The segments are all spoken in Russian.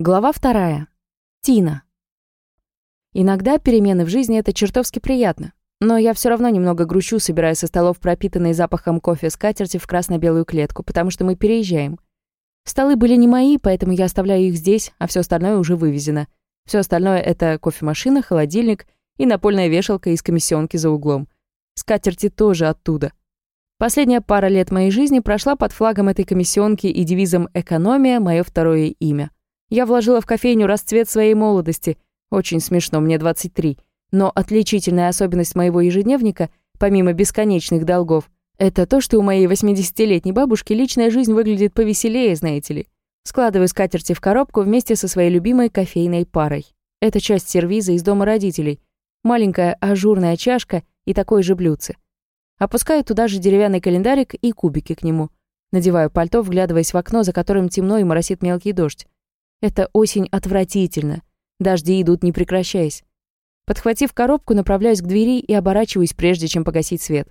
Глава вторая. Тина. Иногда перемены в жизни — это чертовски приятно. Но я все равно немного грущу, собирая со столов пропитанный запахом кофе скатерти в красно-белую клетку, потому что мы переезжаем. Столы были не мои, поэтому я оставляю их здесь, а все остальное уже вывезено. Все остальное — это кофемашина, холодильник и напольная вешалка из комиссионки за углом. Скатерти тоже оттуда. Последняя пара лет моей жизни прошла под флагом этой комиссионки и девизом «Экономия» — мое второе имя — я вложила в кофейню расцвет своей молодости. Очень смешно, мне 23. Но отличительная особенность моего ежедневника, помимо бесконечных долгов, это то, что у моей 80-летней бабушки личная жизнь выглядит повеселее, знаете ли. Складываю скатерти в коробку вместе со своей любимой кофейной парой. Это часть сервиза из дома родителей. Маленькая ажурная чашка и такое же блюдце. Опускаю туда же деревянный календарик и кубики к нему. Надеваю пальто, вглядываясь в окно, за которым темно и моросит мелкий дождь. Это осень отвратительно. Дожди идут не прекращаясь. Подхватив коробку, направляюсь к двери и оборачиваюсь, прежде чем погасить свет.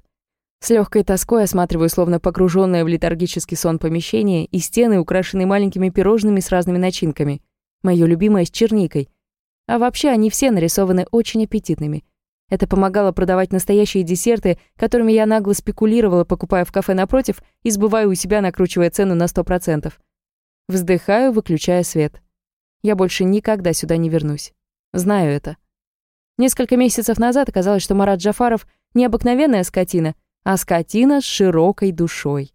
С легкой тоской осматриваю словно погруженное в летаргический сон помещение и стены, украшенные маленькими пирожными с разными начинками. Моё любимое с черникой. А вообще они все нарисованы очень аппетитными. Это помогало продавать настоящие десерты, которыми я нагло спекулировала, покупая в кафе напротив и сбывая у себя, накручивая цену на 100%. Вздыхаю, выключая свет. Я больше никогда сюда не вернусь. Знаю это. Несколько месяцев назад оказалось, что Марат Джафаров не обыкновенная скотина, а скотина с широкой душой.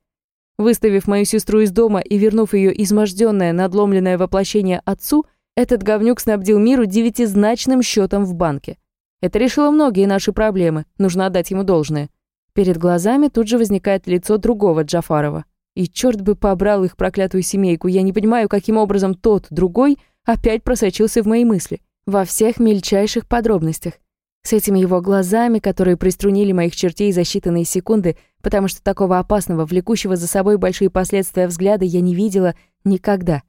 Выставив мою сестру из дома и вернув ее изможденное, надломленное воплощение отцу, этот говнюк снабдил миру девятизначным счетом в банке. Это решило многие наши проблемы, нужно отдать ему должное. Перед глазами тут же возникает лицо другого Джафарова. И черт бы побрал их проклятую семейку, я не понимаю, каким образом тот, другой, опять просочился в мои мысли. Во всех мельчайших подробностях. С этими его глазами, которые приструнили моих чертей за считанные секунды, потому что такого опасного, влекущего за собой большие последствия взгляда я не видела никогда.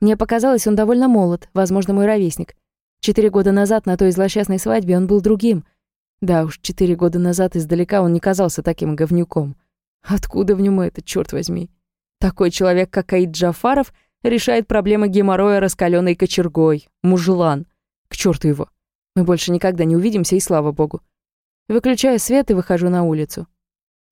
Мне показалось, он довольно молод, возможно, мой ровесник. Четыре года назад на той злосчастной свадьбе он был другим. Да уж, четыре года назад издалека он не казался таким говнюком. Откуда в нем это, черт возьми? Такой человек, как Аид Джафаров, решает проблемы геморроя раскаленной кочергой. Мужлан. К черту его. Мы больше никогда не увидимся, и слава богу. Выключаю свет и выхожу на улицу.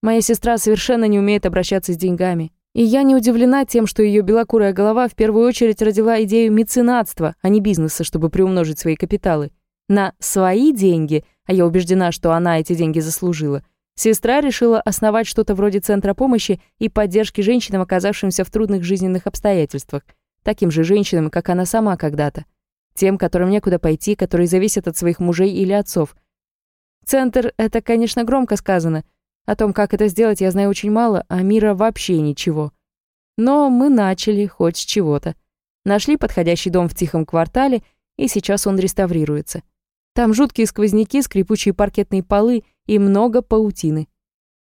Моя сестра совершенно не умеет обращаться с деньгами. И я не удивлена тем, что ее белокурая голова в первую очередь родила идею меценатства, а не бизнеса, чтобы приумножить свои капиталы. На свои деньги, а я убеждена, что она эти деньги заслужила – Сестра решила основать что-то вроде центра помощи и поддержки женщинам, оказавшимся в трудных жизненных обстоятельствах, таким же женщинам, как она сама когда-то. Тем, которым некуда пойти, которые зависят от своих мужей или отцов. Центр — это, конечно, громко сказано. О том, как это сделать, я знаю очень мало, а мира вообще ничего. Но мы начали хоть с чего-то. Нашли подходящий дом в тихом квартале, и сейчас он реставрируется. Там жуткие сквозняки, скрипучие паркетные полы и много паутины.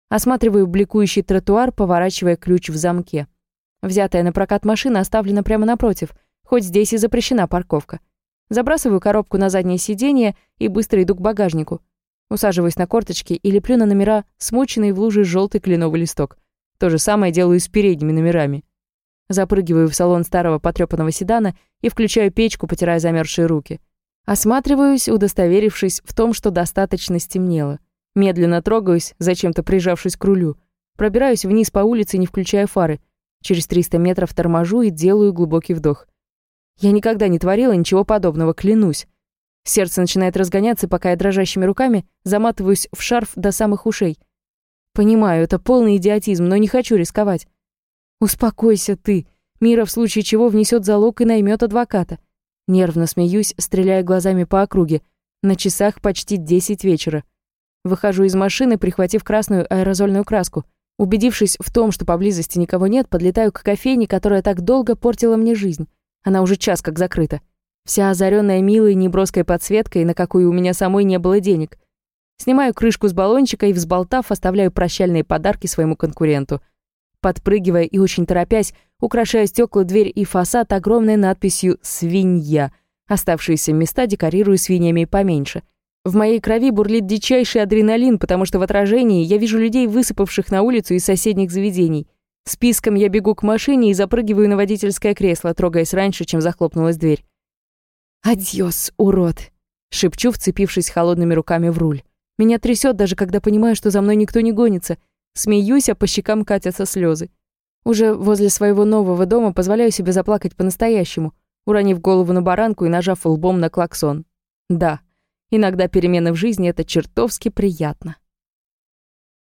Осматриваю бликующий тротуар, поворачивая ключ в замке. Взятая на прокат машина оставлена прямо напротив, хоть здесь и запрещена парковка. Забрасываю коробку на заднее сиденье и быстро иду к багажнику. Усаживаюсь на корточки и леплю на номера смоченный в луже желтый кленовый листок. То же самое делаю с передними номерами. Запрыгиваю в салон старого потрёпанного седана и включаю печку, потирая замерзшие руки. Осматриваюсь, удостоверившись в том, что достаточно стемнело. Медленно трогаюсь, зачем-то прижавшись к рулю. Пробираюсь вниз по улице, не включая фары. Через 300 метров торможу и делаю глубокий вдох. Я никогда не творила ничего подобного, клянусь. Сердце начинает разгоняться, пока я дрожащими руками заматываюсь в шарф до самых ушей. Понимаю, это полный идиотизм, но не хочу рисковать. Успокойся ты. Мира в случае чего внесет залог и наймет адвоката. Нервно смеюсь, стреляя глазами по округе. На часах почти десять вечера. Выхожу из машины, прихватив красную аэрозольную краску. Убедившись в том, что поблизости никого нет, подлетаю к кофейне, которая так долго портила мне жизнь. Она уже час как закрыта. Вся озаренная милой неброской подсветкой, на какую у меня самой не было денег. Снимаю крышку с баллончика и, взболтав, оставляю прощальные подарки своему конкуренту — Подпрыгивая и очень торопясь, украшая стекла, дверь и фасад огромной надписью «Свинья». Оставшиеся места декорирую свиньями поменьше. В моей крови бурлит дичайший адреналин, потому что в отражении я вижу людей, высыпавших на улицу из соседних заведений. Списком я бегу к машине и запрыгиваю на водительское кресло, трогаясь раньше, чем захлопнулась дверь. «Адьос, урод!» — шепчу, вцепившись холодными руками в руль. Меня трясет даже, когда понимаю, что за мной никто не гонится. Смеюсь, а по щекам катятся слезы. Уже возле своего нового дома позволяю себе заплакать по-настоящему, уронив голову на баранку и нажав лбом на клаксон. Да, иногда перемены в жизни — это чертовски приятно.